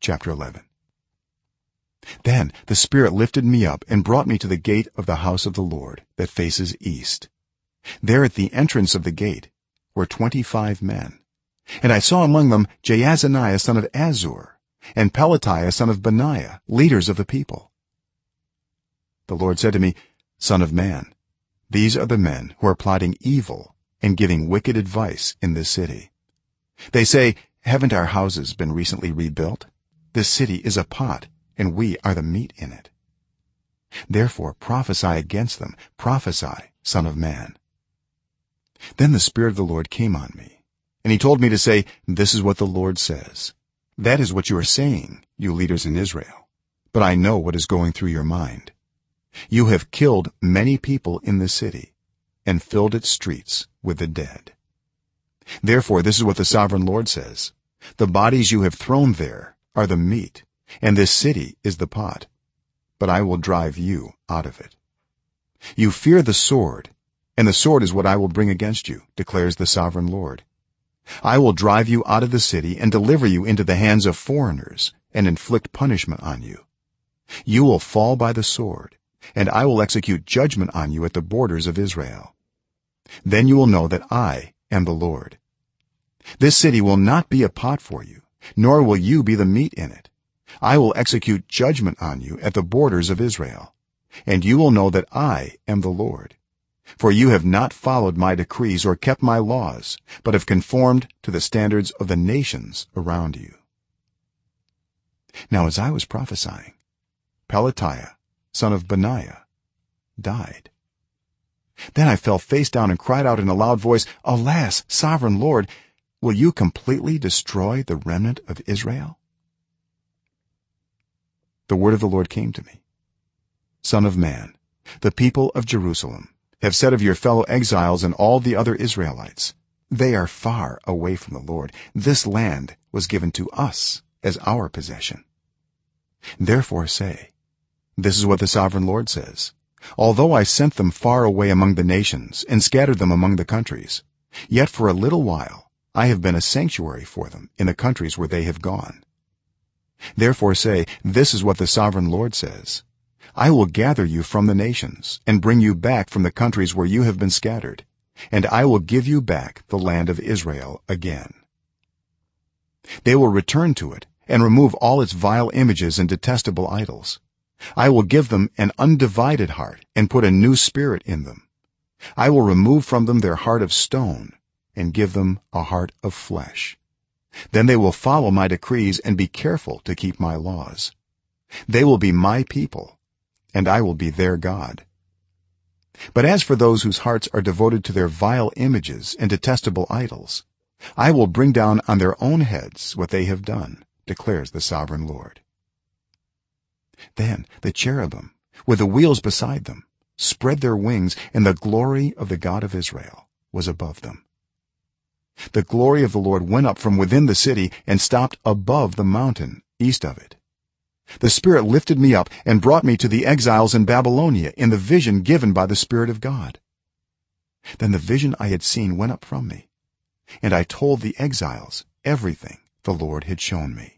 chapter 11 then the spirit lifted me up and brought me to the gate of the house of the lord that faces east. There at the entrance of the gate were 25 men. And i saw among them jaazaniah son of azzur and pelatiah son of benaiah leaders of the people. The lord said to me son of man these are the men who are plotting evil and giving wicked advice in this city. They say haven't our houses been recently rebuilt this city is a pot and we are the meat in it. Therefore prophesy against them. Prophesy son of man. Then the spirit of the lord came on me and he told me to say this is what the lord says. That is what you are saying you leaders in israel. But i know what is going through your mind. You have killed many people in the city and filled its streets with the dead. Therefore this is what the sovereign lord says. The bodies you have thrown there are the meat and this city is the pot. But i will drive you out of it. You fear the sword and the sword is what i will bring against you declares the sovereign lord. I will drive you out of the city and deliver you into the hands of foreigners and inflict punishment on you. You will fall by the sword and i will execute judgment on you at the borders of israel. Then you will know that i am the lord. This city will not be a pot for you nor will you be the meat in it. I will execute judgment on you at the borders of israel and you will know that i am the lord. For you have not followed my decrees or kept my laws but have conformed to the standards of the nations around you. Now as i was prophesying pelatiah son of benaiah died. Then i fell face down and cried out in a loud voice alas sovereign lord will you completely destroy the remnant of israel? The word of the lord came to me. Son of man the people of jerusalem have said of your fellow exiles and all the other israelites they are far away from the lord. This land was given to us as our possession. Therefore say this is what the sovereign lord says. Although i sent them far away among the nations and scattered them among the countries yet for a little while i have been a sanctuary for them in the countries where they have gone. Therefore say this is what the sovereign lord says. I will gather you from the nations and bring you back from the countries where you have been scattered and i will give you back the land of israel again. They will return to it and remove all its vile images and detestable idols. I will give them an undivided heart and put a new spirit in them. I will remove from them their heart of stone and give them a heart of flesh. Then they will follow my decrees and be careful to keep my laws. They will be my people and i will be their god. But as for those whose hearts are devoted to their vile images and detestable idols i will bring down on their own heads what they have done declares the sovereign lord. Then the cherubim with the wheels beside them spread their wings and the glory of the god of israel was above them the glory of the lord went up from within the city and stopped above the mountain east of it. The spirit lifted me up and brought me to the exiles in babylonia in the vision given by the spirit of god. Then the vision i had seen went up from me and i told the exiles everything the lord had shown me